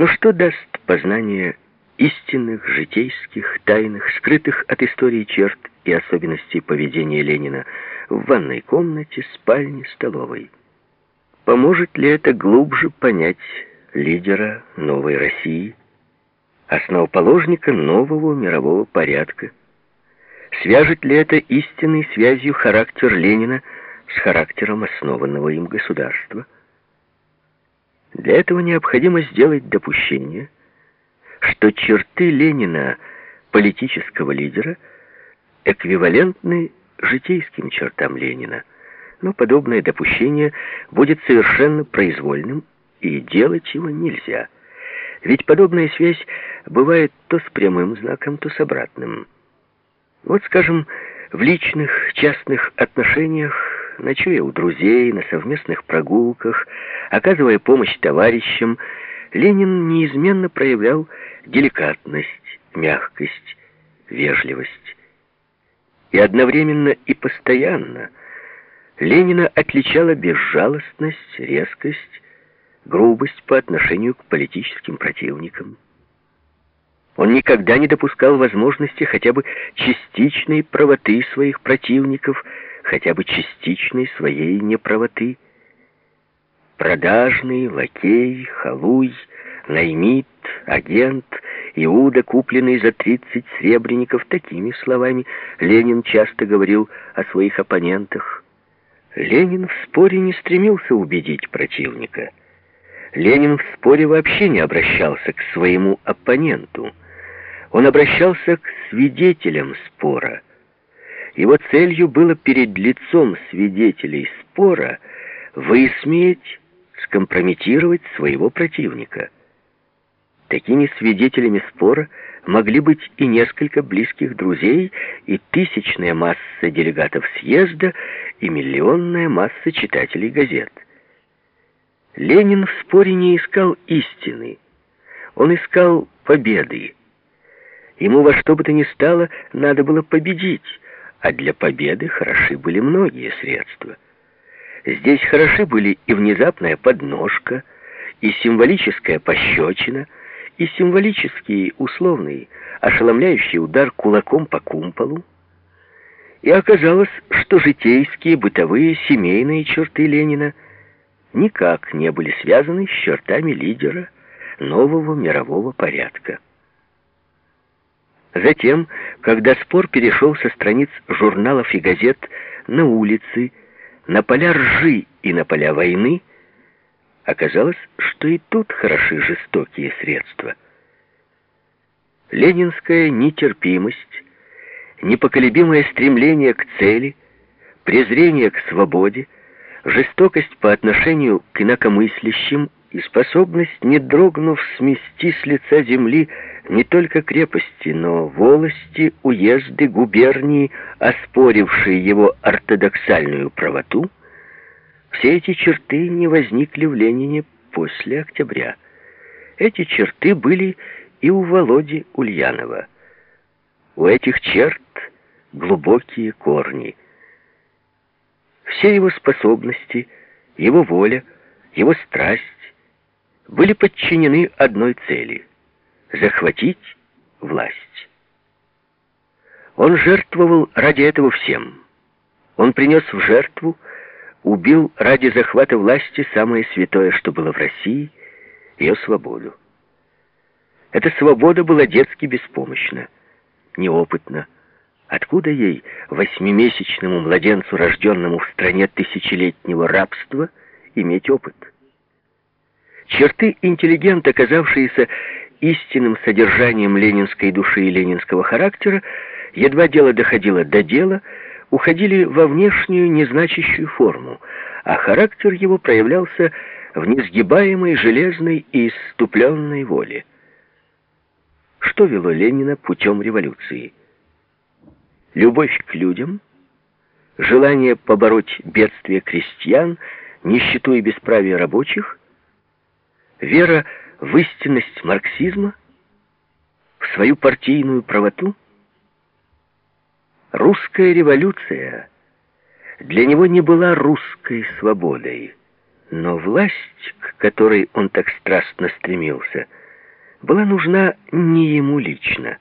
Но что даст познание истинных, житейских, тайных, скрытых от истории черт и особенностей поведения Ленина в ванной комнате, спальне, столовой? Поможет ли это глубже понять лидера новой России, основоположника нового мирового порядка? Свяжет ли это истинной связью характер Ленина с характером основанного им государства? Для этого необходимо сделать допущение, что черты Ленина, политического лидера, эквивалентны житейским чертам Ленина, но подобное допущение будет совершенно произвольным, и делать его нельзя. Ведь подобная связь бывает то с прямым знаком, то с обратным. Вот, скажем, в личных, частных отношениях, ночуя у друзей, на совместных прогулках, оказывая помощь товарищам, Ленин неизменно проявлял деликатность, мягкость, вежливость. И одновременно и постоянно Ленина отличала безжалостность, резкость, грубость по отношению к политическим противникам. Он никогда не допускал возможности хотя бы частичной правоты своих противников, хотя бы частичной своей неправоты. Продажный, лакей, халуй, наймит, агент, Иуда, купленный за 30 сребреников, такими словами Ленин часто говорил о своих оппонентах. Ленин в споре не стремился убедить противника. Ленин в споре вообще не обращался к своему оппоненту. Он обращался к свидетелям спора. Его целью было перед лицом свидетелей спора высмеять, скомпрометировать своего противника. Такими свидетелями спора могли быть и несколько близких друзей, и тысячная масса делегатов съезда, и миллионная масса читателей газет. Ленин в споре не искал истины, он искал победы. Ему во что бы то ни стало надо было победить, а для победы хороши были многие средства. Здесь хороши были и внезапная подножка, и символическая пощечина, и символический, условный, ошеломляющий удар кулаком по кумполу. И оказалось, что житейские, бытовые, семейные черты Ленина никак не были связаны с чертами лидера нового мирового порядка. Затем, когда спор перешел со страниц журналов и газет на улицы, на поля ржи и на поля войны, оказалось, что и тут хороши жестокие средства. Ленинская нетерпимость, непоколебимое стремление к цели, презрение к свободе, жестокость по отношению к инакомыслящим и способность, не дрогнув, смести с лица земли не только крепости, но волости, уезды, губернии, оспорившие его ортодоксальную правоту, все эти черты не возникли в Ленине после октября. Эти черты были и у Володи Ульянова. У этих черт глубокие корни. Все его способности, его воля, его страсть были подчинены одной цели — захватить власть. Он жертвовал ради этого всем. Он принес в жертву, убил ради захвата власти самое святое, что было в России, ее свободу. Эта свобода была детски беспомощна, неопытна. Откуда ей, восьмимесячному младенцу, рожденному в стране тысячелетнего рабства, иметь опыт? Черты интеллигента, оказавшиеся истинным содержанием ленинской души и ленинского характера, едва дело доходило до дела, уходили во внешнюю незначащую форму, а характер его проявлялся в несгибаемой железной и иступленной воле. Что вело Ленина путем революции? Любовь к людям, желание побороть бедствие крестьян, нищету и бесправие рабочих, вера в истинность марксизма, в свою партийную правоту? Русская революция для него не была русской свободой, но власть, к которой он так страстно стремился, была нужна не ему лично,